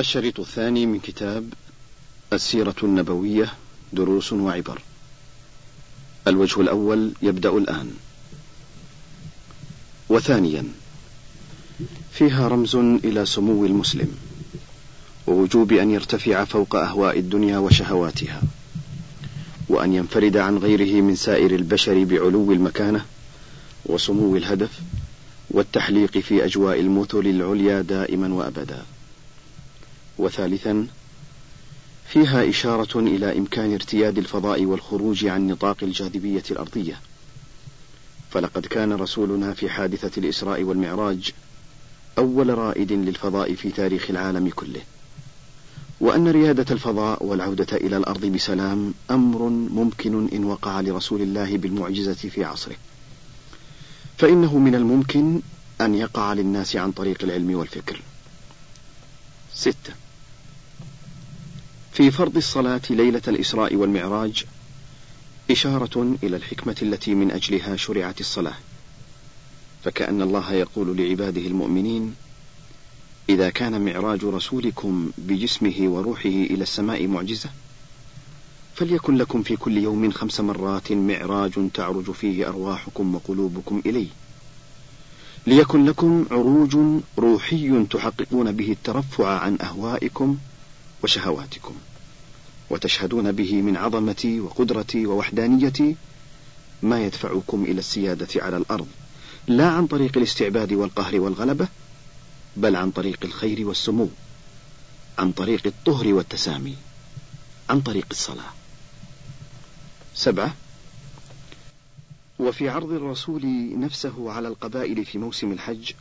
الشريط الثاني من كتاب السيرة النبوية دروس وعبر. الوجه الأول يبدأ الآن. وثانيا فيها رمز إلى سمو المسلم ووجوب أن يرتفع فوق أهواء الدنيا وشهواتها وأن ينفرد عن غيره من سائر البشر بعلو المكانة وسمو الهدف والتحليق في أجواء المثل العليا دائما وأبدا وثالثا فيها إشارة إلى إمكان ارتياد الفضاء والخروج عن نطاق الجاذبية الأرضية. فلقد كان رسولنا في حادثة الإسراء والمعراج أول رائد للفضاء في تاريخ العالم كله. وأن ريادة الفضاء والعودة إلى الأرض بسلام أمر ممكن إن وقع لرسول الله بالمعجزة في عصره. فإنه من الممكن أن يقع للناس عن طريق العلم والفكر. ستة في فرض الصلاة ليلة الإسراء والمعراج إشارة إلى الحكمة التي من أجلها شرعت الصلاة. فكأن الله يقول لعباده المؤمنين إذا كان معراج رسولكم بجسمه وروحه إلى السماء معجزة فليكن لكم في كل يوم خمس مرات معراج تعرج فيه أرواحكم وقلوبكم إليه. ليكن لكم عروج روحي تحققون به الترفع عن أهوائكم وشهواتكم. وتشهدون به من عظمتي وقدرتي ووحدانيتي ما يدفعكم إلى السيادة على الأرض لا عن طريق الاستعباد والقهر والغلبة بل عن طريق الخير والسمو عن طريق الطهر والتسامي عن طريق الصلاة. سبعة وفي عرض الرسول نفسه على القبائل في موسم الحج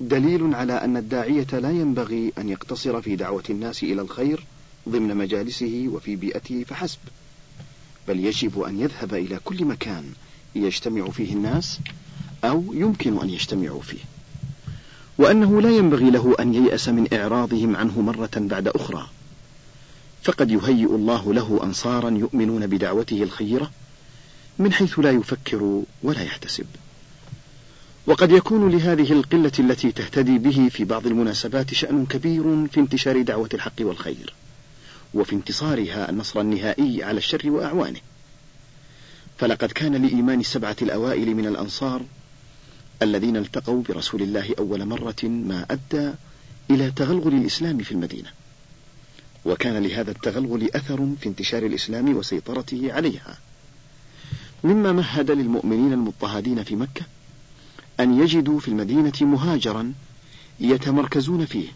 دليل على أن الداعية لا ينبغي أن يقتصر في دعوة الناس إلى الخير ضمن مجالسه وفي بيئته فحسب. بل يجب أن يذهب إلى كل مكان يجتمع فيه الناس أو يمكن أن يجتمعوا فيه. وأنه لا ينبغي له أن ييأس من إعراضهم عنه مرة بعد أخرى. فقد يهيئ الله له أنصارا يؤمنون بدعوته الخيرة من حيث لا يفكر ولا يحتسب. وقد يكون لهذه القلة التي تهتدي به في بعض المناسبات شأن كبير في انتشار دعوة الحق والخير. وفي انتصارها النصر النهائي على الشر وأعوانه. فلقد كان لإيمان السبعة الأوائل من الأنصار الذين التقوا برسول الله أول مرة ما أدى إلى تغلغل الإسلام في المدينة. وكان لهذا التغلغل أثر في انتشار الإسلام وسيطرته عليها. مما مهد للمؤمنين المضطهدين في مكة أن يجدوا في المدينة مهاجرا يتمركزون فيه.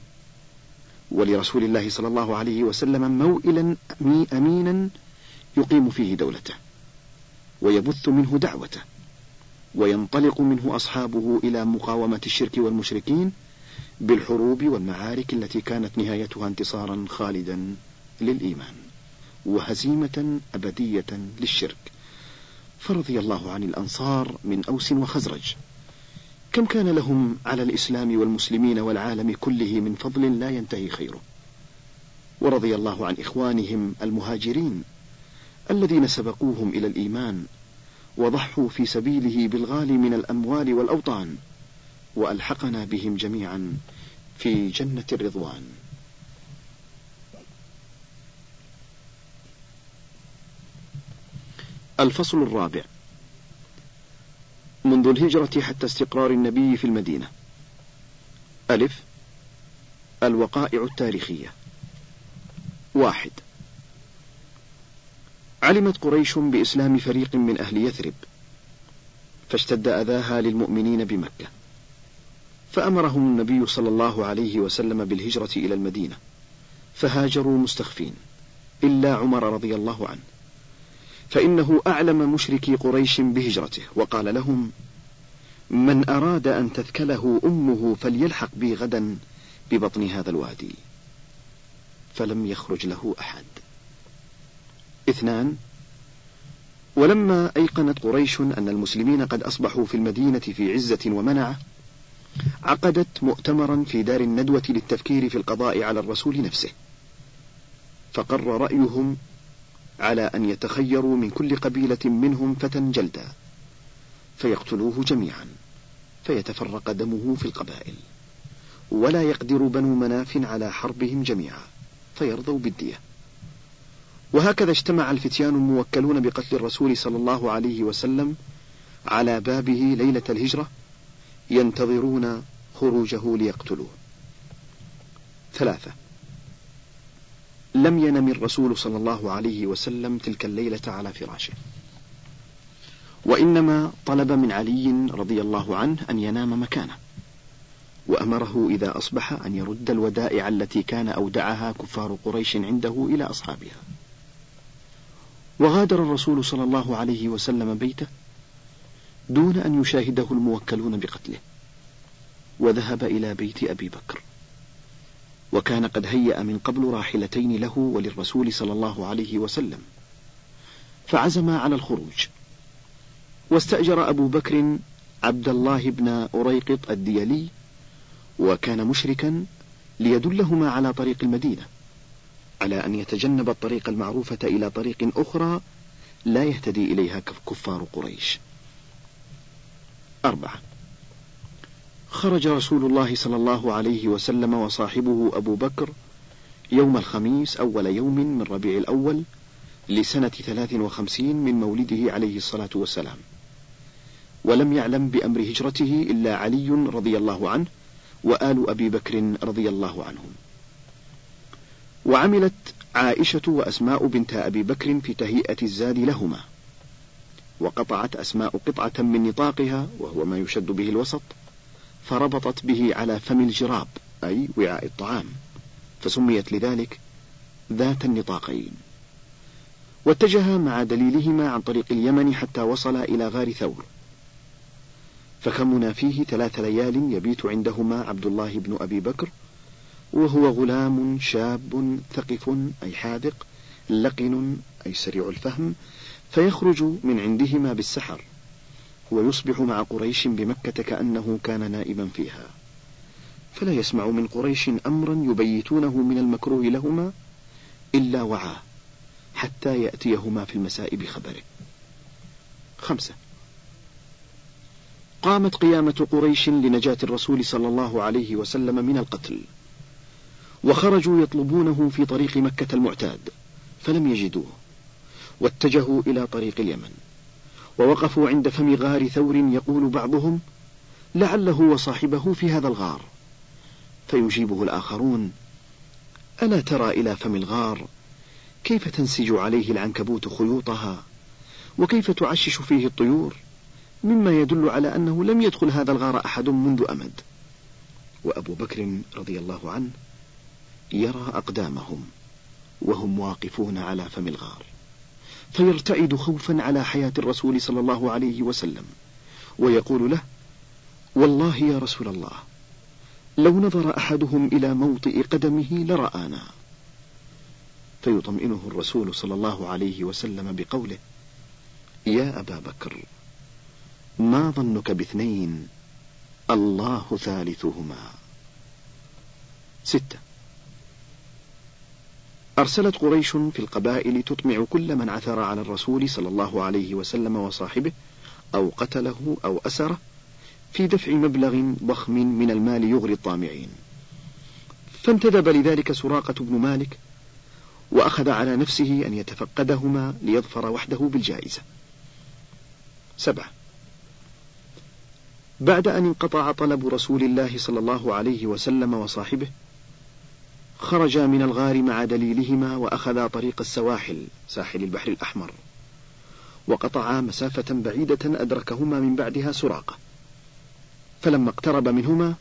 ولرسول الله صلى الله عليه وسلم موئلا أمينا يقيم فيه دولته ويبث منه دعوته وينطلق منه أصحابه إلى مقاومة الشرك والمشركين بالحروب والمعارك التي كانت نهايتها انتصارا خالدا للإيمان وهزيمة أبدية للشرك. فرضي الله عن الأنصار من أوس وخزرج. كم كان لهم على الإسلام والمسلمين والعالم كله من فضل لا ينتهي خيره. ورضي الله عن إخوانهم المهاجرين الذين سبقوهم إلى الإيمان وضحوا في سبيله بالغالي من الأموال والأوطان وألحقنا بهم جميعا في جنة الرضوان. الفصل الرابع. منذ الهجرة حتى استقرار النبي في المدينة. ألف. الوقائع التاريخية. واحد. علمت قريش بإسلام فريق من أهل يثرب فاشتد أذاها للمؤمنين بمكة. فأمرهم النبي صلى الله عليه وسلم بالهجرة إلى المدينة فهاجروا مستخفين إلا عمر رضي الله عنه. فإنه أعلم مشركي قريش بهجرته. وقال لهم من أراد أن تثكله أمه فليلحق بي غدا ببطن هذا الوادي. فلم يخرج له أحد. اثنان ولما أيقنت قريش أن المسلمين قد أصبحوا في المدينة في عزة ومنعة عقدت مؤتمرا في دار الندوة للتفكير في القضاء على الرسول نفسه. فقر رأيهم على أن يتخيروا من كل قبيلة منهم فتى جلدا فيقتلوه جميعا فيتفرق دمه في القبائل ولا يقدر بنو مناف على حربهم جميعا فيرضوا بالدية. وهكذا اجتمع الفتيان الموكلون بقتل الرسول صلى الله عليه وسلم على بابه ليلة الهجرة ينتظرون خروجه ليقتلوه. ثلاثة. لم ينم الرسول صلى الله عليه وسلم تلك الليلة على فراشه. وإنما طلب من علي رضي الله عنه أن ينام مكانه وأمره إذا أصبح أن يرد الودائع التي كان أودعها كفار قريش عنده إلى أصحابها. وغادر الرسول صلى الله عليه وسلم بيته دون أن يشاهده الموكلون بقتله وذهب إلى بيت أبي بكر. وكان قد هيأ من قبل راحلتين له وللرسول صلى الله عليه وسلم. فعزما على الخروج. واستأجر أبو بكر عبد الله بن أريقط الديلي وكان مشركا ليدلهما على طريق المدينة على أن يتجنب الطريق المعروفة إلى طريق أخرى لا يهتدي إليها كفار قريش. أربعة. خرج رسول الله صلى الله عليه وسلم وصاحبه أبو بكر يوم الخميس أول يوم من ربيع الأول لسنة ثلاث وخمسين من مولده عليه الصلاة والسلام. ولم يعلم بأمر هجرته إلا علي رضي الله عنه وآل أبي بكر رضي الله عنهم. وعملت عائشة وأسماء بنت أبي بكر في تهيئة الزاد لهما. وقطعت أسماء قطعة من نطاقها وهو ما يشد به الوسط. فربطت به على فم الجراب أي وعاء الطعام فسميت لذلك ذات النطاقين. واتجها مع دليلهما عن طريق اليمن حتى وصل إلى غار ثور. فكمنا فيه ثلاث ليال يبيت عندهما عبد الله بن أبي بكر وهو غلام شاب ثقف أي حاذق لقن أي سريع الفهم فيخرج من عندهما بالسحر. ويصبح مع قريش بمكة كأنه كان نائبا فيها. فلا يسمع من قريش أمرا يبيتونه من المكروه لهما إلا وعاه حتى يأتيهما في المساء بخبره. خمسة. قامت قيامة قريش لنجاة الرسول صلى الله عليه وسلم من القتل وخرجوا يطلبونه في طريق مكة المعتاد فلم يجدوه واتجهوا إلى طريق اليمن. ووقفوا عند فم غار ثور يقول بعضهم لعله وصاحبه في هذا الغار. فيجيبه الآخرون ألا ترى إلى فم الغار كيف تنسج عليه العنكبوت خيوطها؟ وكيف تعشش فيه الطيور؟ مما يدل على أنه لم يدخل هذا الغار أحد منذ أمد. وأبو بكر رضي الله عنه يرى أقدامهم وهم واقفون على فم الغار. فيرتعد خوفا على حياة الرسول صلى الله عليه وسلم ويقول له والله يا رسول الله لو نظر أحدهم إلى موطئ قدمه لرآنا. فيطمئنه الرسول صلى الله عليه وسلم بقوله يا أبا بكر ما ظنك باثنين؟ الله ثالثهما. ستة أرسلت قريش في القبائل تطمع كل من عثر على الرسول صلى الله عليه وسلم وصاحبه أو قتله أو أسره في دفع مبلغ ضخم من المال يغري الطامعين. فانتدب لذلك سراقة بن مالك وأخذ على نفسه أن يتفقدهما ليظفر وحده بالجائزة. سبعة. بعد أن انقطع طلب رسول الله صلى الله عليه وسلم وصاحبه خرجا من الغار مع دليلهما وأخذا طريق السواحل ساحل البحر الأحمر. وقطعا مسافة بعيدة أدركهما من بعدها سراقة. فلما اقترب منهما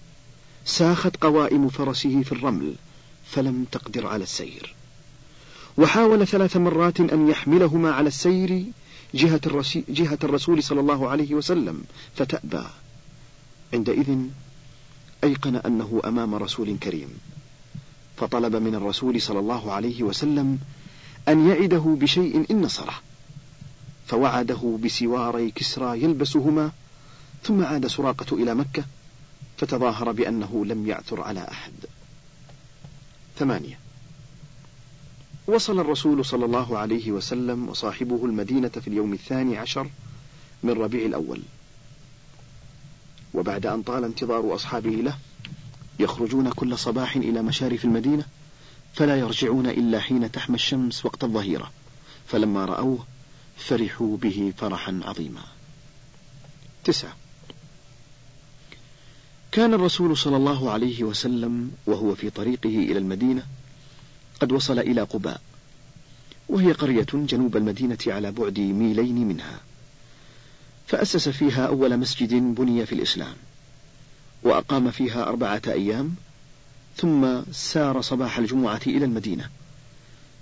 ساخت قوائم فرسه في الرمل فلم تقدر على السير. وحاول ثلاث مرات أن يحملهما على السير جهة, جهة الرسول صلى الله عليه وسلم فتأبى. عندئذ أيقن أنه أمام رسول كريم. فطلب من الرسول صلى الله عليه وسلم أن يعده بشيء إن نصره فوعده بسواري كسرى يلبسهما ثم عاد سراقة إلى مكة فتظاهر بأنه لم يعثر على أحد. ثمانية. وصل الرسول صلى الله عليه وسلم وصاحبه المدينة في اليوم الثاني عشر من ربيع الأول. وبعد أن طال انتظار أصحابه له يخرجون كل صباح إلى مشارف المدينة فلا يرجعون إلا حين تحمى الشمس وقت الظهيرة. فلما رأوه فرحوا به فرحا عظيما. تسعة. كان الرسول صلى الله عليه وسلم وهو في طريقه إلى المدينة قد وصل إلى قباء وهي قرية جنوب المدينة على بعد ميلين منها فأسس فيها أول مسجد بني في الإسلام. وأقام فيها أربعة أيام ثم سار صباح الجمعة إلى المدينة.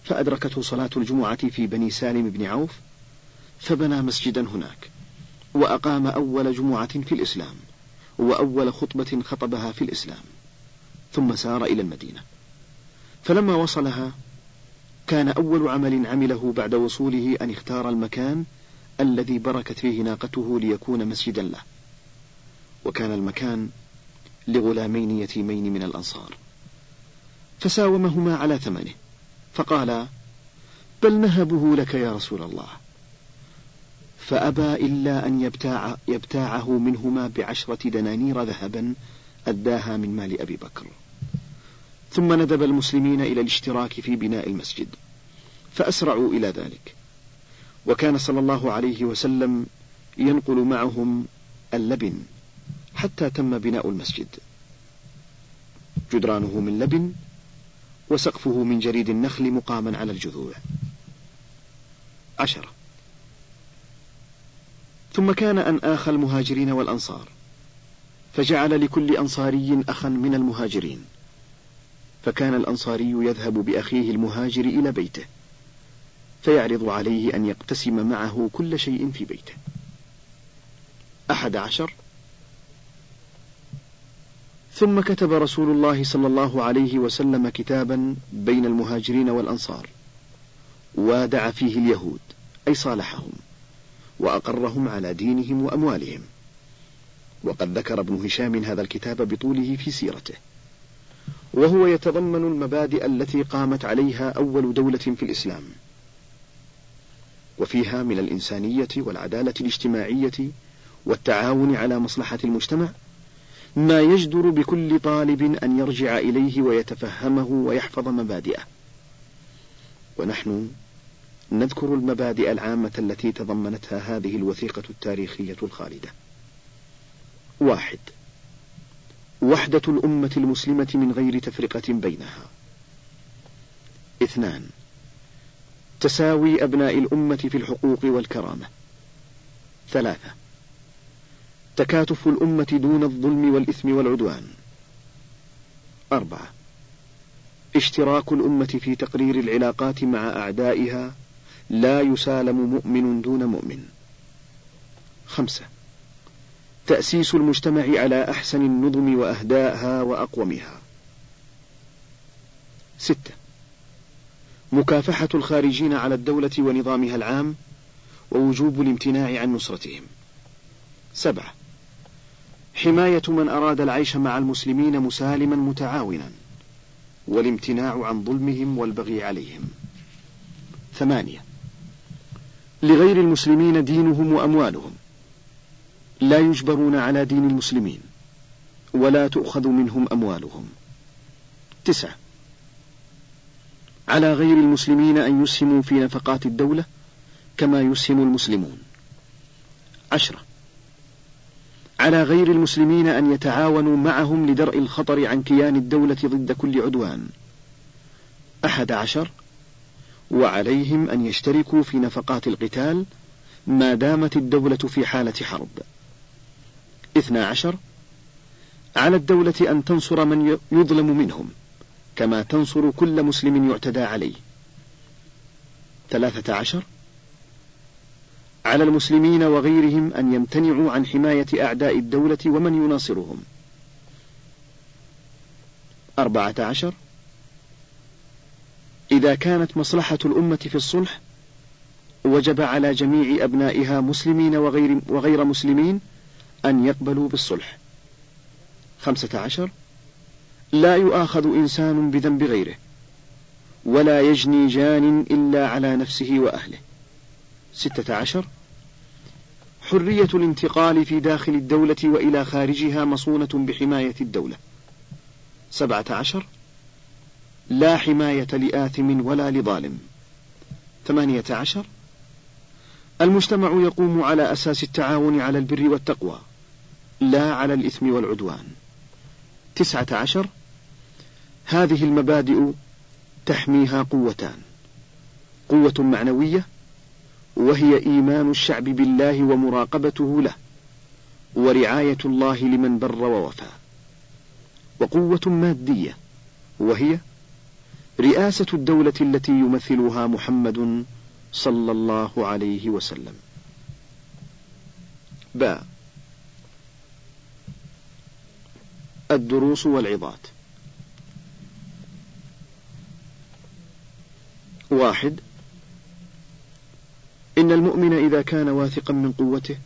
فأدركته صلاة الجمعة في بني سالم بن عوف فبنى مسجدا هناك وأقام أول جمعة في الإسلام وأول خطبة خطبها في الإسلام ثم سار إلى المدينة. فلما وصلها كان أول عمل عمله بعد وصوله أن اختار المكان الذي بركت فيه ناقته ليكون مسجدا له. وكان المكان لغلامين يتيمين من الأنصار. فساومهما على ثمنه فقال بل نهبه لك يا رسول الله. فأبى إلا أن يبتاع يبتاعه منهما بعشرة دنانير ذهبا أداها من مال أبي بكر. ثم ندب المسلمين إلى الاشتراك في بناء المسجد فأسرعوا إلى ذلك. وكان صلى الله عليه وسلم ينقل معهم اللبن حتى تم بناء المسجد. جدرانه من لبن وسقفه من جريد النخل مقاما على الجذوع. عشرة. ثم كان أن آخى المهاجرين والأنصار فجعل لكل أنصاري أخا من المهاجرين فكان الأنصاري يذهب بأخيه المهاجر إلى بيته فيعرض عليه أن يقتسم معه كل شيء في بيته. أحد عشر. ثم كتب رسول الله صلى الله عليه وسلم كتابا بين المهاجرين والأنصار. وادع فيه اليهود أي صالحهم وأقرهم على دينهم وأموالهم. وقد ذكر ابن هشام هذا الكتاب بطوله في سيرته. وهو يتضمن المبادئ التي قامت عليها أول دولة في الإسلام. وفيها من الإنسانية والعدالة الاجتماعية والتعاون على مصلحة المجتمع ما يجدر بكل طالب أن يرجع إليه ويتفهمه ويحفظ مبادئه. ونحن نذكر المبادئ العامة التي تضمنتها هذه الوثيقة التاريخية الخالدة. واحد. وحدة الأمة المسلمة من غير تفرقة بينها. اثنان. تساوي أبناء الأمة في الحقوق والكرامة. ثلاثة. تكاتف الأمة دون الظلم والإثم والعدوان. أربعة. اشتراك الأمة في تقرير العلاقات مع أعدائها لا يسالم مؤمن دون مؤمن. خمسة. تأسيس المجتمع على أحسن النظم وأهداءها وأقومها. ستة. مكافحة الخارجين على الدولة ونظامها العام ووجوب الامتناع عن نصرتهم. سبعة. حماية من أراد العيش مع المسلمين مسالما متعاونا والامتناع عن ظلمهم والبغي عليهم. ثمانية. لغير المسلمين دينهم وأموالهم. لا يجبرون على دين المسلمين ولا تؤخذ منهم أموالهم. تسعة. على غير المسلمين أن يسهموا في نفقات الدولة كما يسهم المسلمون. عشرة. على غير المسلمين أن يتعاونوا معهم لدرء الخطر عن كيان الدولة ضد كل عدوان. أحد عشر وعليهم أن يشتركوا في نفقات القتال ما دامت الدولة في حالة حرب. اثنى عشر على الدولة أن تنصر من يظلم منهم كما تنصر كل مسلم يعتدى عليه. ثلاثة عشر على المسلمين وغيرهم أن يمتنعوا عن حماية أعداء الدولة ومن يناصرهم. أربعة عشر. إذا كانت مصلحة الأمة في الصلح وجب على جميع أبنائها مسلمين وغير, وغير مسلمين أن يقبلوا بالصلح. خمسة عشر. لا يؤاخذ إنسان بذنب غيره ولا يجني جان إلا على نفسه وأهله. ستة عشر. حرية الانتقال في داخل الدولة وإلى خارجها مصونة بحماية الدولة. سبعة عشر. لا حماية لآثم ولا لظالم. ثمانية عشر. المجتمع يقوم على أساس التعاون على البر والتقوى لا على الإثم والعدوان. تسعة عشر. هذه المبادئ تحميها قوتان. قوة معنوية وهي إيمان الشعب بالله ومراقبته له ورعاية الله لمن بر ووفى. وقوة مادية وهي رئاسة الدولة التي يمثلها محمد صلى الله عليه وسلم. باء الدروس والعظات. واحد. إن المؤمن إذا كان واثقا من قوته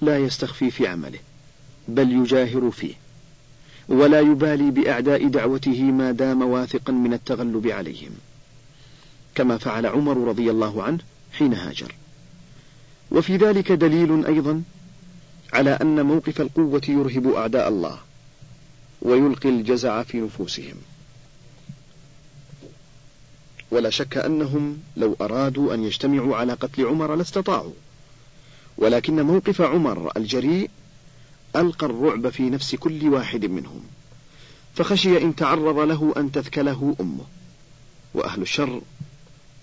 لا يستخفي في عمله بل يجاهر فيه ولا يبالي بأعداء دعوته ما دام واثقا من التغلب عليهم كما فعل عمر رضي الله عنه حين هاجر. وفي ذلك دليل أيضا على أن موقف القوة يرهب أعداء الله ويلقي الجزع في نفوسهم. ولا شك أنهم لو أرادوا أن يجتمعوا على قتل عمر لاستطاعوا. ولكن موقف عمر الجريء ألقى الرعب في نفس كل واحد منهم. فخشي إن تعرض له أن تثكله أمه. وأهل الشر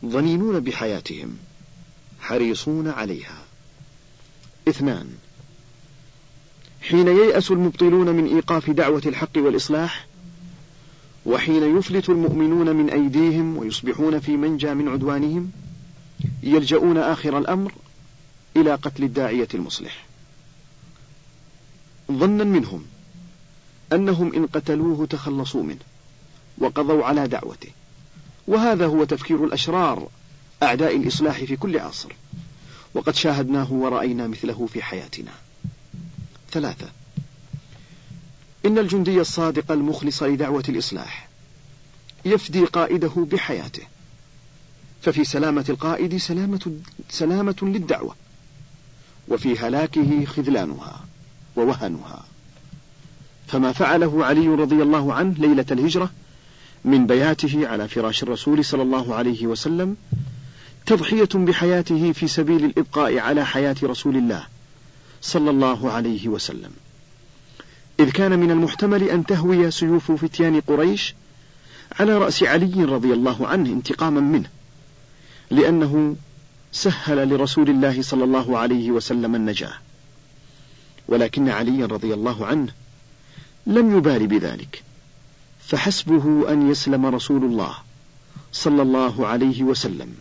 ظنينون بحياتهم حريصون عليها. اثنان حين ييأس المبطلون من إيقاف دعوة الحق والإصلاح وحين يفلت المؤمنون من أيديهم ويصبحون في منجى من عدوانهم يلجؤون آخر الأمر إلى قتل الداعية المصلح. ظنا منهم أنهم إن قتلوه تخلصوا منه وقضوا على دعوته. وهذا هو تفكير الأشرار أعداء الإصلاح في كل عصر. وقد شاهدناه ورأينا مثله في حياتنا. ثلاثة إن الجندي الصادق المخلص لدعوة الإصلاح يفدي قائده بحياته. ففي سلامة القائد سلامة, سلامة للدعوة. وفي هلاكه خذلانها ووهنها. فما فعله علي رضي الله عنه ليلة الهجرة من بياته على فراش الرسول صلى الله عليه وسلم تضحية بحياته في سبيل الإبقاء على حياة رسول الله صلى الله عليه وسلم. إذ كان من المحتمل أن تهوي سيوف فتيان قريش على رأس علي رضي الله عنه انتقاما منه لأنه سهل لرسول الله صلى الله عليه وسلم النجاة. ولكن علي رضي الله عنه لم يبال بذلك فحسبه أن يسلم رسول الله صلى الله عليه وسلم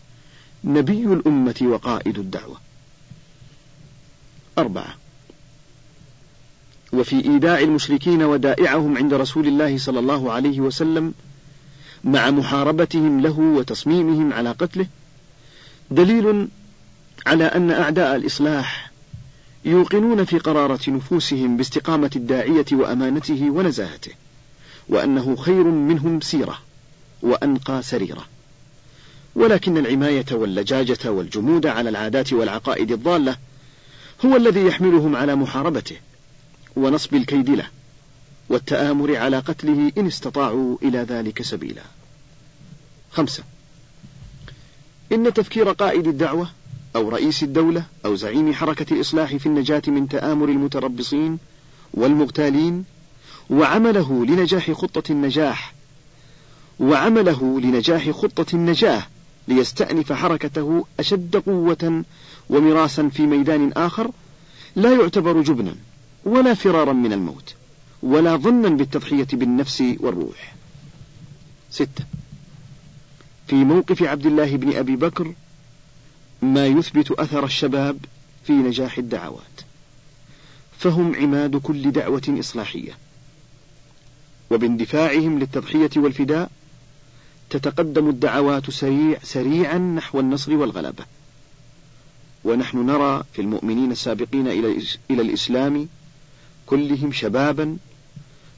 نبي الأمة وقائد الدعوة. أربعة. وفي إيداع المشركين ودائعهم عند رسول الله صلى الله عليه وسلم مع محاربتهم له وتصميمهم على قتله دليل على أن أعداء الإصلاح يوقنون في قرارة نفوسهم باستقامة الداعية وأمانته ونزاهته وأنه خير منهم سيرة وأنقى سريرة. ولكن العماية واللجاجة والجمود على العادات والعقائد الضالة هو الذي يحملهم على محاربته ونصب الكيد له. والتآمر على قتله إن استطاعوا إلى ذلك سبيلا. خمسة. إن تفكير قائد الدعوة أو رئيس الدولة أو زعيم حركة الإصلاح في النجاة من تآمر المتربصين والمغتالين وعمله لنجاح خطة النجاح وعمله لنجاح خطة النجاة ليستأنف حركته أشد قوة ومراسا في ميدان آخر لا يعتبر جبنا ولا فرارا من الموت. ولا ظنا بالتضحية بالنفس والروح. ستة. في موقف عبد الله بن أبي بكر ما يثبت أثر الشباب في نجاح الدعوات. فهم عماد كل دعوة إصلاحية. وباندفاعهم للتضحية والفداء تتقدم الدعوات سريع سريعا نحو النصر والغلبة ونحن نرى في المؤمنين السابقين إلى الإسلام كلهم شبابا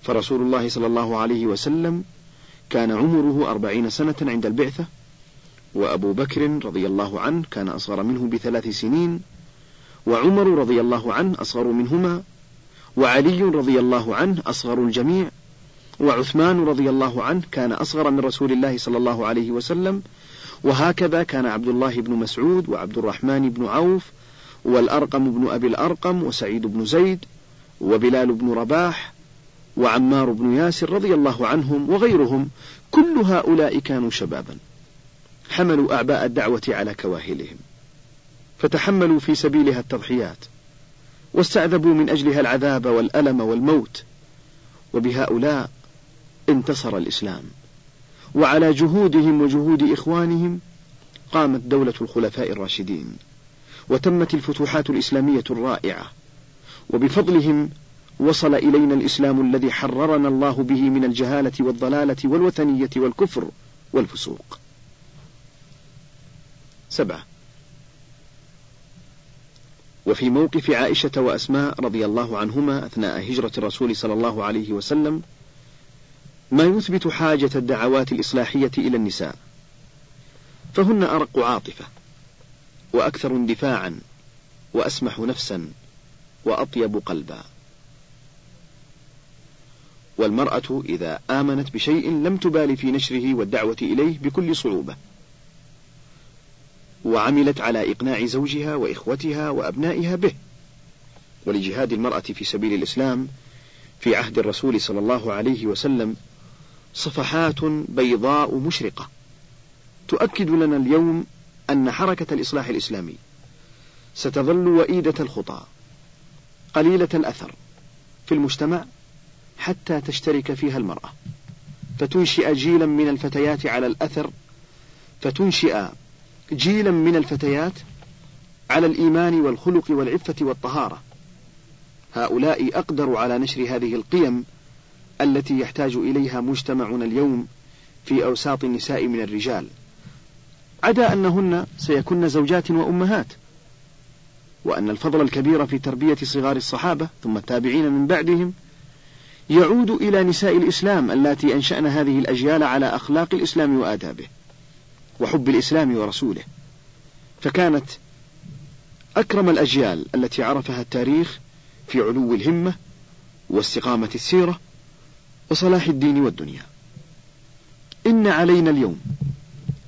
فرسول الله صلى الله عليه وسلم كان عمره أربعين سنة عند البعثة وأبو بكر رضي الله عنه كان أصغر منه بثلاث سنين وعمر رضي الله عنه أصغر منهما وعلي رضي الله عنه أصغر الجميع وعثمان رضي الله عنه كان أصغر من رسول الله صلى الله عليه وسلم وهكذا كان عبد الله بن مسعود وعبد الرحمن بن عوف والأرقم بن أبي الأرقم وسعيد بن زيد وبلال بن رباح وعمار بن ياسر رضي الله عنهم وغيرهم كل هؤلاء كانوا شبابا. حملوا أعباء الدعوة على كواهلهم. فتحملوا في سبيلها التضحيات. واستعذبوا من أجلها العذاب والألم والموت. وبهؤلاء انتصر الإسلام. وعلى جهودهم وجهود إخوانهم قامت دولة الخلفاء الراشدين. وتمت الفتوحات الإسلامية الرائعة. وبفضلهم وصل إلينا الإسلام الذي حررنا الله به من الجهالة والضلالة والوثنية والكفر والفسوق. سبعة. وفي موقف عائشة وأسماء رضي الله عنهما أثناء هجرة الرسول صلى الله عليه وسلم ما يثبت حاجة الدعوات الإصلاحية إلى النساء فهن أرق عاطفة وأكثر اندفاعا وأسمح نفسا وأطيب قلبا. والمرأة إذا آمنت بشيء لم تبال في نشره والدعوة إليه بكل صعوبة. وعملت على إقناع زوجها وإخوتها وأبنائها به. ولجهاد المرأة في سبيل الإسلام في عهد الرسول صلى الله عليه وسلم صفحات بيضاء مشرقة. تؤكد لنا اليوم أن حركة الإصلاح الإسلامي ستظل وئيدة الخطى قليلة الأثر في المجتمع حتى تشترك فيها المرأة. فتنشئ جيلا من الفتيات على الأثر فتنشئ جيلا من الفتيات على الإيمان والخلق والعفة والطهارة. هؤلاء أقدر على نشر هذه القيم التي يحتاج إليها مجتمعنا اليوم في أوساط النساء من الرجال. عدا أنهن سيكن زوجات وأمهات. وأن الفضل الكبير في تربية صغار الصحابة ثم التابعين من بعدهم يعود إلى نساء الإسلام اللاتي أنشأن هذه الأجيال على أخلاق الإسلام وآدابه وحب الإسلام ورسوله. فكانت أكرم الأجيال التي عرفها التاريخ في علو الهمة واستقامة السيرة وصلاح الدين والدنيا. إن علينا اليوم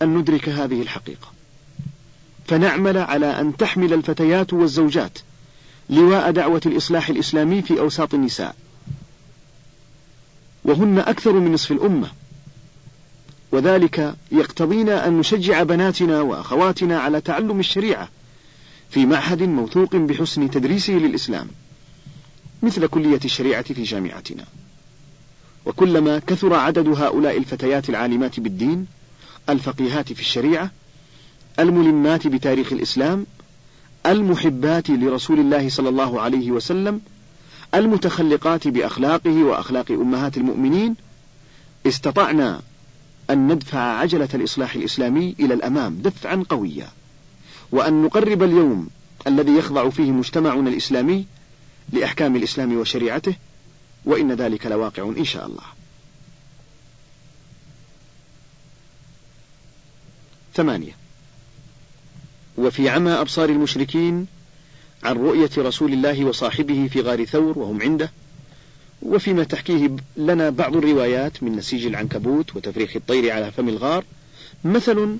أن ندرك هذه الحقيقة. فنعمل على أن تحمل الفتيات والزوجات لواء دعوة الإصلاح الإسلامي في أوساط النساء. وهن أكثر من نصف الأمة. وذلك يقتضينا أن نشجع بناتنا وأخواتنا على تعلم الشريعة في معهد موثوق بحسن تدريسه للإسلام مثل كلية الشريعة في جامعتنا. وكلما كثر عدد هؤلاء الفتيات العالمات بالدين الفقيهات في الشريعة الملمات بتاريخ الإسلام المحبات لرسول الله صلى الله عليه وسلم المتخلقات بأخلاقه وأخلاق أمهات المؤمنين استطعنا أن ندفع عجلة الإصلاح الإسلامي إلى الأمام دفعا قويا. وأن نقرب اليوم الذي يخضع فيه مجتمعنا الإسلامي لأحكام الإسلام وشريعته وإن ذلك لواقع إن شاء الله. ثمانية. وفي عمى أبصار المشركين عن رؤية رسول الله وصاحبه في غار ثور وهم عنده وفيما تحكيه لنا بعض الروايات من نسيج العنكبوت وتفريخ الطير على فم الغار مثل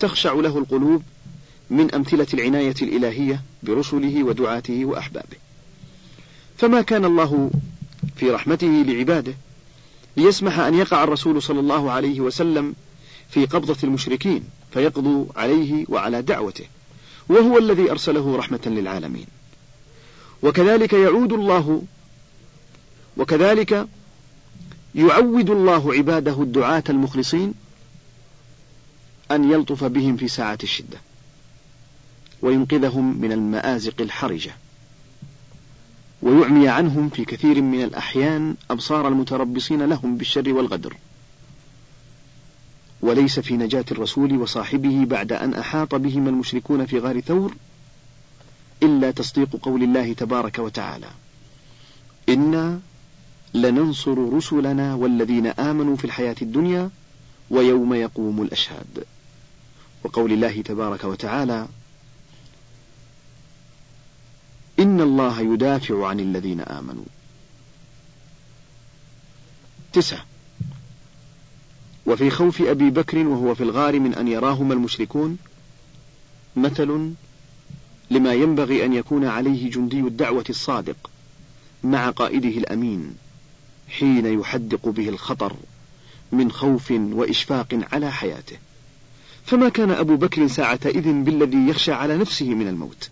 تخشع له القلوب من أمثلة العناية الإلهية برسله ودعاته وأحبابه. فما كان الله في رحمته لعباده ليسمح أن يقع الرسول صلى الله عليه وسلم في قبضة المشركين فيقضوا عليه وعلى دعوته. وهو الذي أرسله رحمة للعالمين. وكذلك يعود الله وكذلك يعود الله عباده الدعاة المخلصين أن يلطف بهم في ساعة الشدة وينقذهم من المآزق الحرجة ويعمي عنهم في كثير من الأحيان أبصار المتربصين لهم بالشر والغدر. وليس في نجاة الرسول وصاحبه بعد أن أحاط بهما المشركون في غار ثور إلا تصديق قول الله تبارك وتعالى. إنا لننصر رسلنا والذين آمنوا في الحياة الدنيا ويوم يقوم الأشهاد. وقول الله تبارك وتعالى إن الله يدافع عن الذين آمنوا. تسعة. وفي خوف أبي بكر وهو في الغار من أن يراهما المشركون مثل لما ينبغي أن يكون عليه جندي الدعوة الصادق مع قائده الأمين حين يحدق به الخطر من خوف وإشفاق على حياته. فما كان أبو بكر ساعة إذن بالذي يخشى على نفسه من الموت.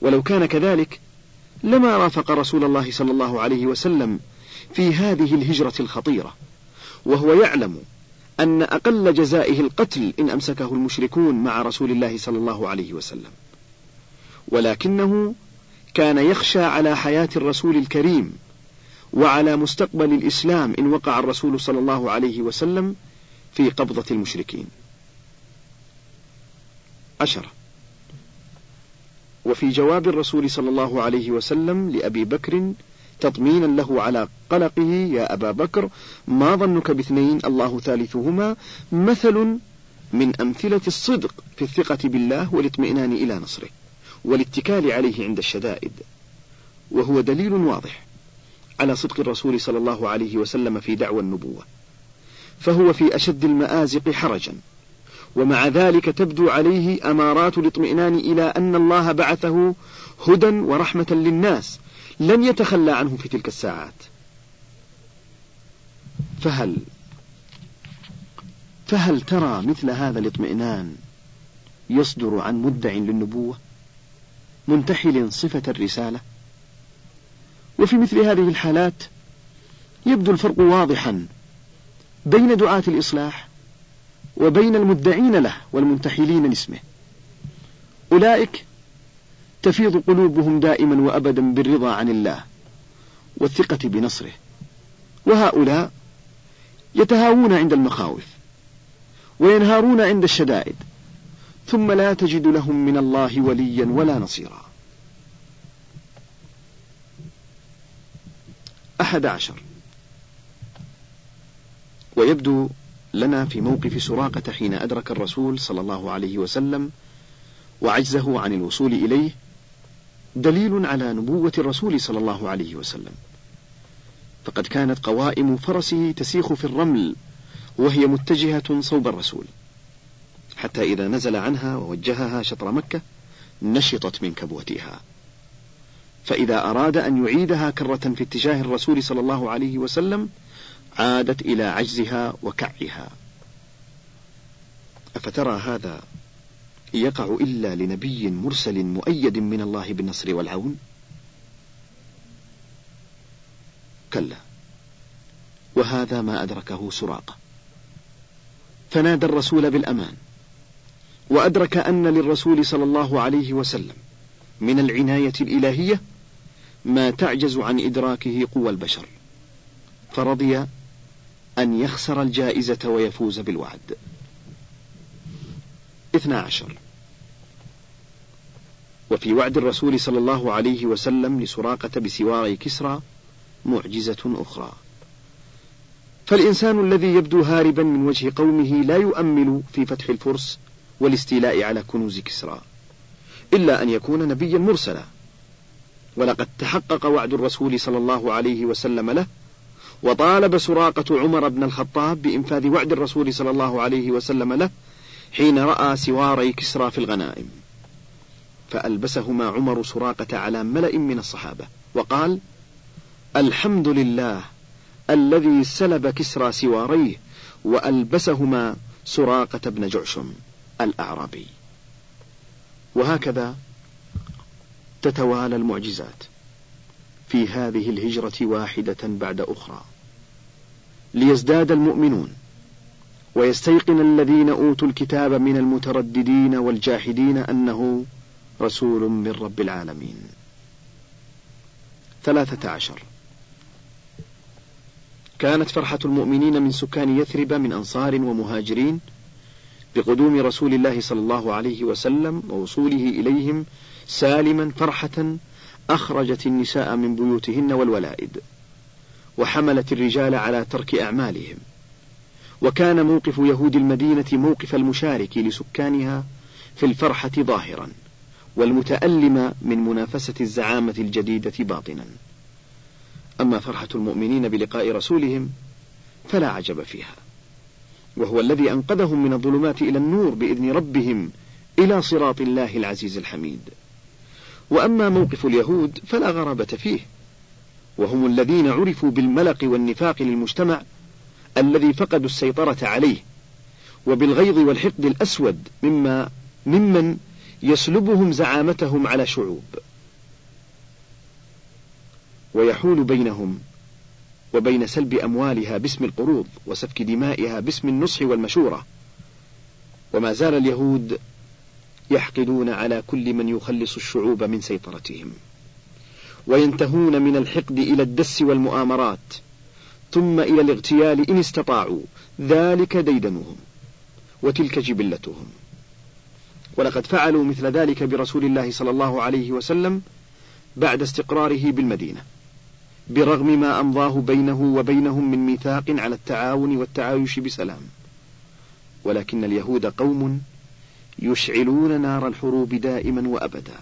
ولو كان كذلك لما رافق رسول الله صلى الله عليه وسلم في هذه الهجرة الخطيرة. وهو يعلم أن أقل جزائه القتل إن أمسكه المشركون مع رسول الله صلى الله عليه وسلم. ولكنه كان يخشى على حياة الرسول الكريم وعلى مستقبل الإسلام إن وقع الرسول صلى الله عليه وسلم في قبضة المشركين. عشرة. وفي جواب الرسول صلى الله عليه وسلم لأبي بكر تطمينا له على قلقه يا أبا بكر ما ظنك باثنين الله ثالثهما. مثل من أمثلة الصدق في الثقة بالله والاطمئنان إلى نصره والاتكال عليه عند الشدائد. وهو دليل واضح على صدق الرسول صلى الله عليه وسلم في دعوى النبوة. فهو في أشد المآزق حرجا. ومع ذلك تبدو عليه أمارات الاطمئنان إلى أن الله بعثه هدى ورحمة للناس لن يتخلى عنه في تلك الساعات. فهل فهل ترى مثل هذا الاطمئنان يصدر عن مدع للنبوة منتحل صفة الرسالة؟ وفي مثل هذه الحالات يبدو الفرق واضحا بين دعاة الإصلاح وبين المدعين له والمنتحلين لاسمه. أولئك تفيض قلوبهم دائما وأبدا بالرضا عن الله والثقة بنصره. وهؤلاء يتهاوون عند المخاوف وينهارون عند الشدائد ثم لا تجد لهم من الله وليا ولا نصيرا. أحد عشر. ويبدو لنا في موقف سراقة حين أدرك الرسول صلى الله عليه وسلم وعجزه عن الوصول إليه دليل على نبوة الرسول صلى الله عليه وسلم. فقد كانت قوائم فرسه تسيخ في الرمل وهي متجهة صوب الرسول. حتى إذا نزل عنها ووجهها شطر مكة نشطت من كبوتها. فإذا أراد أن يعيدها كرة في اتجاه الرسول صلى الله عليه وسلم عادت إلى عجزها وكعها. أفترى هذا يقع إلا لنبي مرسل مؤيد من الله بالنصر والعون؟ كلا. وهذا ما أدركه سراقة. فنادى الرسول بالأمان. وأدرك أن للرسول صلى الله عليه وسلم من العناية الإلهية ما تعجز عن إدراكه قوى البشر. فرضي أن يخسر الجائزة ويفوز بالوعد. اثنا عشر. وفي وعد الرسول صلى الله عليه وسلم لسراقة بسواري كسرى معجزة أخرى. فالإنسان الذي يبدو هاربا من وجه قومه لا يؤمل في فتح الفرس والاستيلاء على كنوز كسرى إلا أن يكون نبيا مرسلا. ولقد تحقق وعد الرسول صلى الله عليه وسلم له وطالب سراقة عمر بن الخطاب بإنفاذ وعد الرسول صلى الله عليه وسلم له حين رأى سواري كسرى في الغنائم. فألبسهما عمر سراقة على ملأ من الصحابة وقال الحمد لله الذي سلب كسرى سواريه وألبسهما سراقة بن جعشم الأعرابي. وهكذا تتوالى المعجزات في هذه الهجرة واحدة بعد أخرى. ليزداد المؤمنون ويستيقن الذين أوتوا الكتاب من المترددين والجاحدين أنه رسول من رب العالمين. ثلاثة عشر. كانت فرحة المؤمنين من سكان يثرب من أنصار ومهاجرين بقدوم رسول الله صلى الله عليه وسلم ووصوله إليهم سالما فرحة أخرجت النساء من بيوتهن والولائد وحملت الرجال على ترك أعمالهم. وكان موقف يهود المدينة موقف المشارك لسكانها في الفرحة ظاهرا والمتألم من منافسة الزعامة الجديدة باطنا. أما فرحة المؤمنين بلقاء رسولهم فلا عجب فيها وهو الذي أنقذهم من الظلمات إلى النور بإذن ربهم إلى صراط الله العزيز الحميد. وأما موقف اليهود فلا غرابة فيه وهم الذين عرفوا بالملق والنفاق للمجتمع الذي فقدوا السيطرة عليه وبالغيظ والحقد الأسود مما ممن يسلبهم زعامتهم على شعوب. ويحول بينهم وبين سلب أموالها باسم القروض وسفك دمائها باسم النصح والمشورة. وما زال اليهود يحقدون على كل من يخلص الشعوب من سيطرتهم. وينتهون من الحقد إلى الدس والمؤامرات. ثم إلى الاغتيال إن استطاعوا. ذلك ديدنهم وتلك جبلتهم. ولقد فعلوا مثل ذلك برسول الله صلى الله عليه وسلم بعد استقراره بالمدينة برغم ما أمضاه بينه وبينهم من ميثاق على التعاون والتعايش بسلام. ولكن اليهود قوم يشعلون نار الحروب دائما وأبدا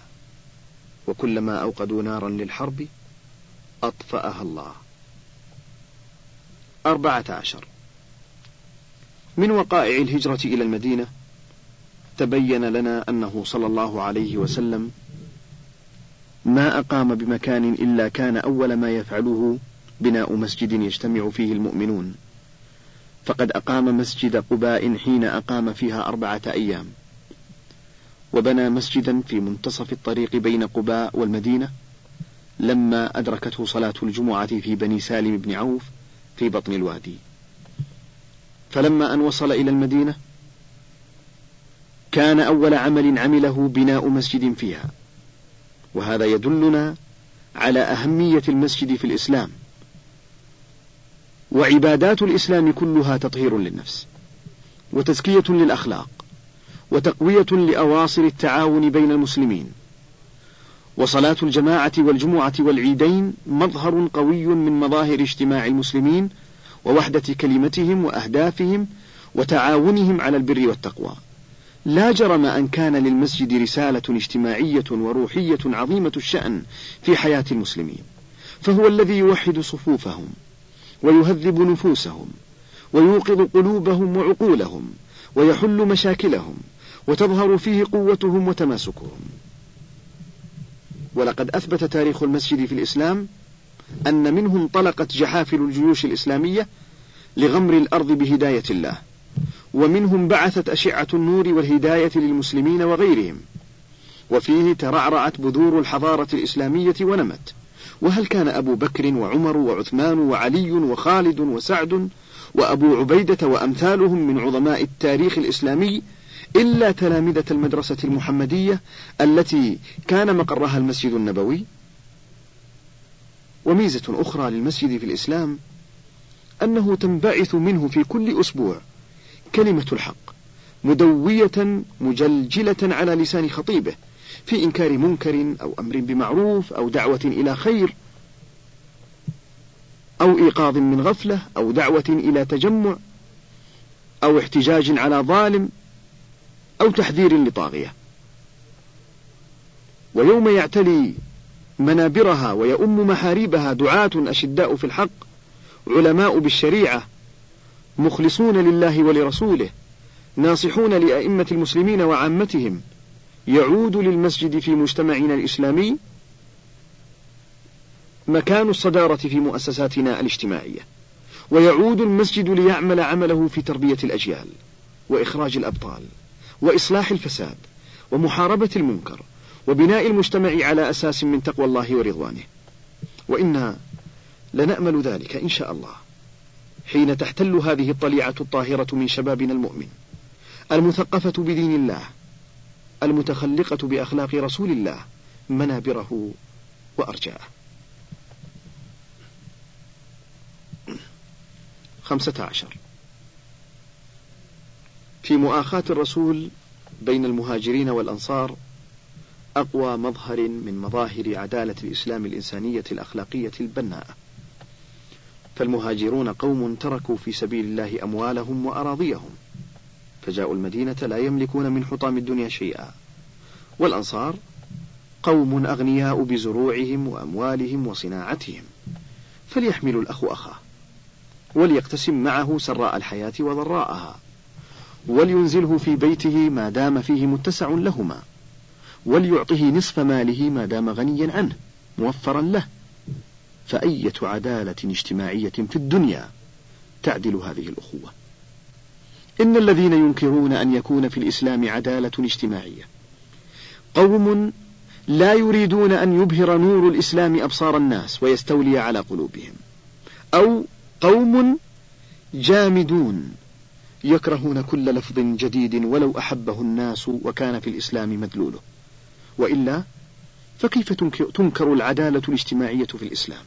وكلما أوقدوا نارا للحرب أطفأها الله. أربعة عشر. من وقائع الهجرة إلى المدينة تبين لنا أنه صلى الله عليه وسلم ما أقام بمكان إلا كان أول ما يفعله بناء مسجد يجتمع فيه المؤمنون. فقد أقام مسجد قباء حين أقام فيها أربعة أيام. وبنى مسجدا في منتصف الطريق بين قباء والمدينة لما أدركته صلاة الجمعة في بني سالم بن عوف في بطن الوادي. فلما أن وصل إلى المدينة كان أول عمل عمله بناء مسجد فيها. وهذا يدلنا على أهمية المسجد في الإسلام. وعبادات الإسلام كلها تطهير للنفس وتزكية للأخلاق وتقوية لأواصر التعاون بين المسلمين. وصلاة الجماعة والجمعة والعيدين مظهر قوي من مظاهر اجتماع المسلمين ووحدة كلمتهم وأهدافهم وتعاونهم على البر والتقوى. لا جرم أن كان للمسجد رسالة اجتماعية وروحية عظيمة الشأن في حياة المسلمين فهو الذي يوحد صفوفهم ويهذب نفوسهم ويوقظ قلوبهم وعقولهم ويحل مشاكلهم وتظهر فيه قوتهم وتماسكهم. ولقد أثبت تاريخ المسجد في الإسلام أن منه انطلقت جحافل الجيوش الإسلامية لغمر الأرض بهداية الله ومنهم بعثت أشعة النور والهداية للمسلمين وغيرهم وفيه ترعرعت بذور الحضارة الإسلامية ونمت. وهل كان أبو بكر وعمر وعثمان وعلي وخالد وسعد وأبو عبيدة وأمثالهم من عظماء التاريخ الإسلامي إلا تلامذة المدرسة المحمدية التي كان مقرها المسجد النبوي. وميزة أخرى للمسجد في الإسلام أنه تنبعث منه في كل أسبوع كلمة الحق مدوية مجلجلة على لسان خطيبه في إنكار منكر أو أمر بمعروف أو دعوة إلى خير أو إيقاظ من غفلة أو دعوة إلى تجمع أو احتجاج على ظالم أو تحذير لطاغية. ويوم يعتلي منابرها ويؤم محاريبها دعاة أشداء في الحق علماء بالشريعة مخلصون لله ولرسوله ناصحون لأئمة المسلمين وعامتهم يعود للمسجد في مجتمعنا الإسلامي مكان الصدارة في مؤسساتنا الاجتماعية ويعود المسجد ليعمل عمله في تربية الأجيال وإخراج الأبطال. وإصلاح الفساد ومحاربة المنكر وبناء المجتمع على أساس من تقوى الله ورضوانه. وإنا لنأمل ذلك إن شاء الله حين تحتل هذه الطليعة الطاهرة من شبابنا المؤمن المثقفة بدين الله المتخلقة بأخلاق رسول الله منابره وأرجاءه. خمسة عشر. في مؤاخاة الرسول بين المهاجرين والأنصار أقوى مظهر من مظاهر عدالة الإسلام الإنسانية الأخلاقية البناءة فالمهاجرون قوم تركوا في سبيل الله أموالهم وأراضيهم فجاءوا المدينة لا يملكون من حطام الدنيا شيئا والأنصار قوم أغنياء بزروعهم وأموالهم وصناعتهم. فليحملوا الأخ أخاه وليقتسم معه سراء الحياة وضراءها. ولينزله في بيته ما دام فيه متسع لهما وليعطه نصف ماله ما دام غنيا عنه موفرا له. فأية عدالة اجتماعية في الدنيا تعدل هذه الأخوة؟ إن الذين ينكرون أن يكون في الإسلام عدالة اجتماعية. قوم لا يريدون أن يبهر نور الإسلام أبصار الناس ويستولي على قلوبهم. أو قوم جامدون يكرهون كل لفظ جديد ولو أحبه الناس وكان في الإسلام مدلوله. وإلا فكيف تنكر العدالة الاجتماعية في الإسلام؟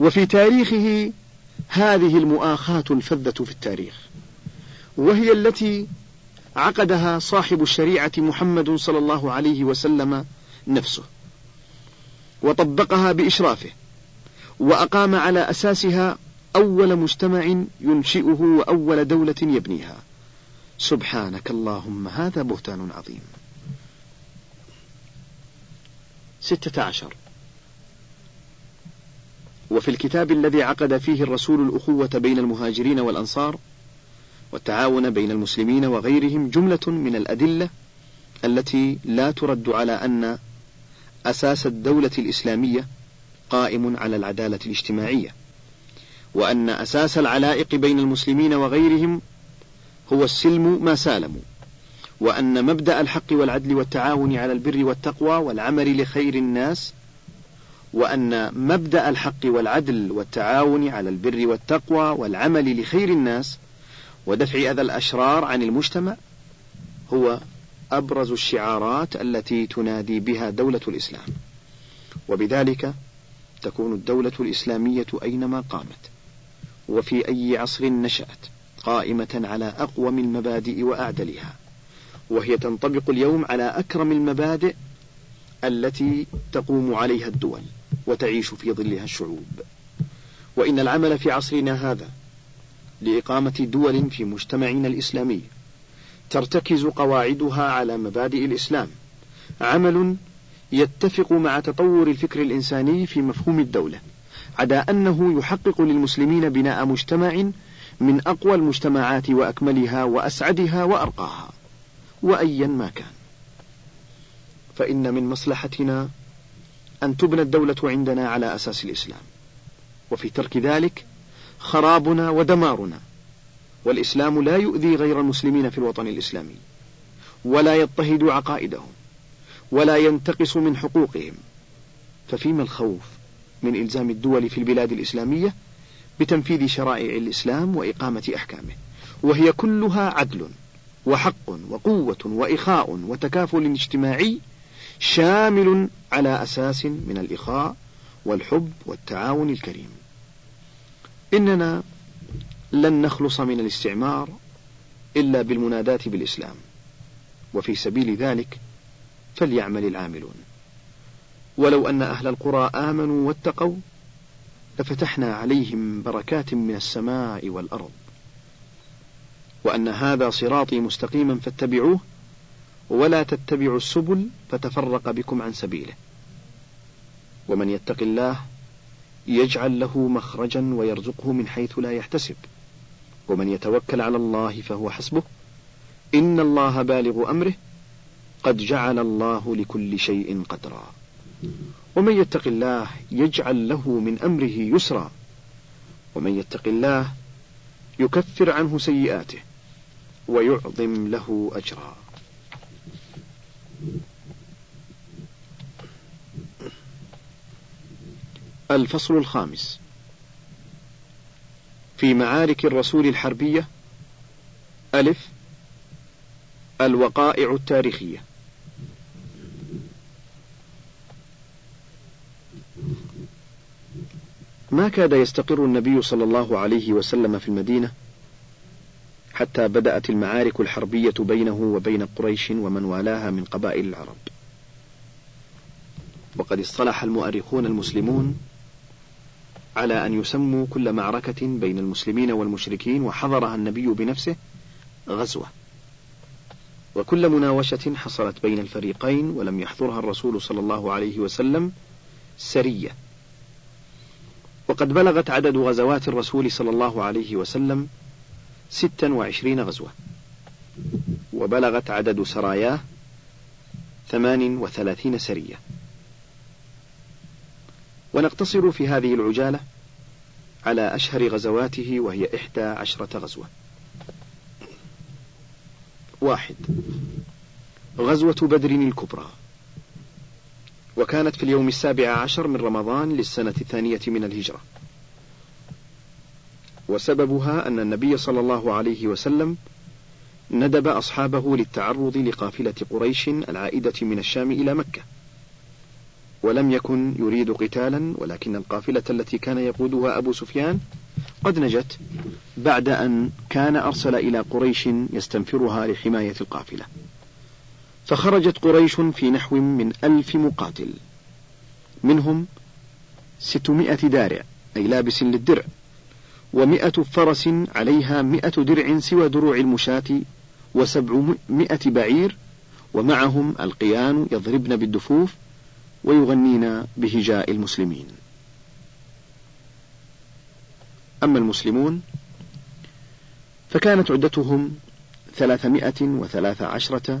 وفي تاريخه هذه المؤاخاة الفذة في التاريخ وهي التي عقدها صاحب الشريعة محمد صلى الله عليه وسلم نفسه وطبقها بإشرافه وأقام على أساسها أول مجتمع ينشئه وأول دولة يبنيها. سبحانك اللهم هذا بهتان عظيم. ستة عشر. وفي الكتاب الذي عقد فيه الرسول الأخوة بين المهاجرين والأنصار والتعاون بين المسلمين وغيرهم جملة من الأدلة التي لا ترد على أن أساس الدولة الإسلامية قائم على العدالة الاجتماعية. وأن أساس العلائق بين المسلمين وغيرهم هو السلم ما سالموا وأن مبدأ الحق والعدل والتعاون على البر والتقوى والعمل لخير الناس وأن مبدأ الحق والعدل والتعاون على البر والتقوى والعمل لخير الناس ودفع أذى الأشرار عن المجتمع هو أبرز الشعارات التي تنادي بها دولة الإسلام. وبذلك تكون الدولة الإسلامية أينما قامت. وفي أي عصر نشأت قائمة على أقوم المبادئ وأعدلها وهي تنطبق اليوم على أكرم المبادئ التي تقوم عليها الدول وتعيش في ظلها الشعوب. وإن العمل في عصرنا هذا لإقامة دول في مجتمعنا الإسلامي ترتكز قواعدها على مبادئ الإسلام عمل يتفق مع تطور الفكر الإنساني في مفهوم الدولة. عدا أنه يحقق للمسلمين بناء مجتمع من أقوى المجتمعات وأكملها وأسعدها وأرقاها. وأيا ما كان. فإن من مصلحتنا أن تبنى الدولة عندنا على أساس الإسلام. وفي ترك ذلك خرابنا ودمارنا. والإسلام لا يؤذي غير المسلمين في الوطن الإسلامي. ولا يضطهد عقائدهم. ولا ينتقص من حقوقهم. ففيما الخوف من إلزام الدول في البلاد الإسلامية بتنفيذ شرائع الإسلام وإقامة أحكامه. وهي كلها عدل وحق وقوة وإخاء وتكافل اجتماعي شامل على أساس من الإخاء والحب والتعاون الكريم. إننا لن نخلص من الاستعمار إلا بالمناداة بالإسلام. وفي سبيل ذلك فليعمل العاملون. ولو أن أهل القرى آمنوا واتقوا لفتحنا عليهم بركات من السماء والأرض. وأن هذا صراطي مستقيما فاتبعوه ولا تتبعوا السبل فتفرق بكم عن سبيله. ومن يتق الله يجعل له مخرجا ويرزقه من حيث لا يحتسب. ومن يتوكل على الله فهو حسبه. إن الله بالغ أمره قد جعل الله لكل شيء قدرا. ومن يتق الله يجعل له من أمره يسرا. ومن يتق الله يكفر عنه سيئاته ويعظم له أجرا. الفصل الخامس. في معارك الرسول الحربية ألف الوقائع التاريخية. ما كاد يستقر النبي صلى الله عليه وسلم في المدينة حتى بدأت المعارك الحربية بينه وبين قريش ومن والاها من قبائل العرب. وقد اصطلح المؤرخون المسلمون على أن يسموا كل معركة بين المسلمين والمشركين وحضرها النبي بنفسه غزوة. وكل مناوشة حصلت بين الفريقين ولم يحضرها الرسول صلى الله عليه وسلم سرية. وقد بلغت عدد غزوات الرسول صلى الله عليه وسلم ستا وعشرين غزوة. وبلغت عدد سراياه ثمان وثلاثين سرية. ونقتصر في هذه العجالة على أشهر غزواته وهي إحدى عشرة غزوة. واحد. غزوة بدر الكبرى. وكانت في اليوم السابع عشر من رمضان للسنة الثانية من الهجرة. وسببها أن النبي صلى الله عليه وسلم ندب أصحابه للتعرض لقافلة قريش العائدة من الشام إلى مكة. ولم يكن يريد قتالا ولكن القافلة التي كان يقودها أبو سفيان قد نجت بعد أن كان أرسل إلى قريش يستنفرها لحماية القافلة. فخرجت قريش في نحو من ألف مقاتل. منهم ستمائة دارع أي لابس للدرع ومائة فرس عليها مائة درع سوى دروع المشاة وسبعمائة بعير ومعهم القيان يضربن بالدفوف ويغنين بهجاء المسلمين. أما المسلمون فكانت عدتهم ثلاثمائة وثلاث عشرة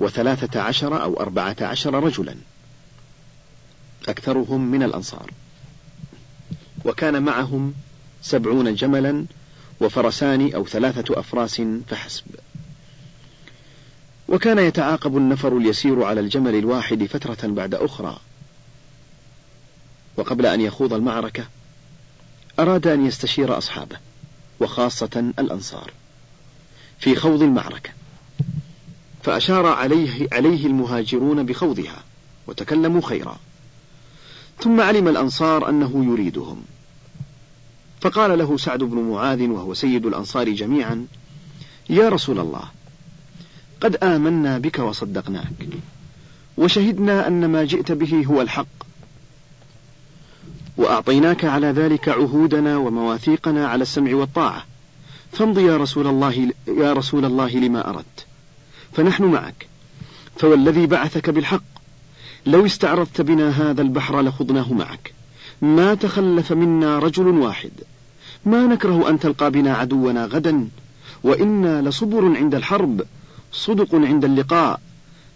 وثلاثة عشر أو أربعة عشر رجلا. أكثرهم من الأنصار. وكان معهم سبعون جملا وفرسان أو ثلاثة أفراس فحسب. وكان يتعاقب النفر اليسير على الجمل الواحد فترة بعد أخرى. وقبل أن يخوض المعركة أراد أن يستشير أصحابه وخاصة الأنصار في خوض المعركة. فأشار عليه, عليه المهاجرون بخوضها وتكلموا خيرا. ثم علم الأنصار أنه يريدهم. فقال له سعد بن معاذ وهو سيد الأنصار جميعا يا رسول الله قد آمنا بك وصدقناك وشهدنا أن ما جئت به هو الحق وأعطيناك على ذلك عهودنا ومواثيقنا على السمع والطاعة. فامض يا رسول الله يا رسول الله لما أردت. فنحن معك. فوالذي بعثك بالحق. لو استعرضت بنا هذا البحر لخضناه معك. ما تخلف منا رجل واحد. ما نكره أن تلقى بنا عدونا غدا. وإنا لصبر عند الحرب صدق عند اللقاء.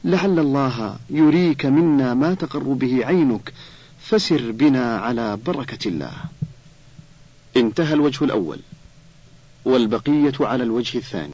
لعل الله يريك منا ما تقر به عينك. فسر بنا على بركة الله. انتهى الوجه الأول. والبقية على الوجه الثاني.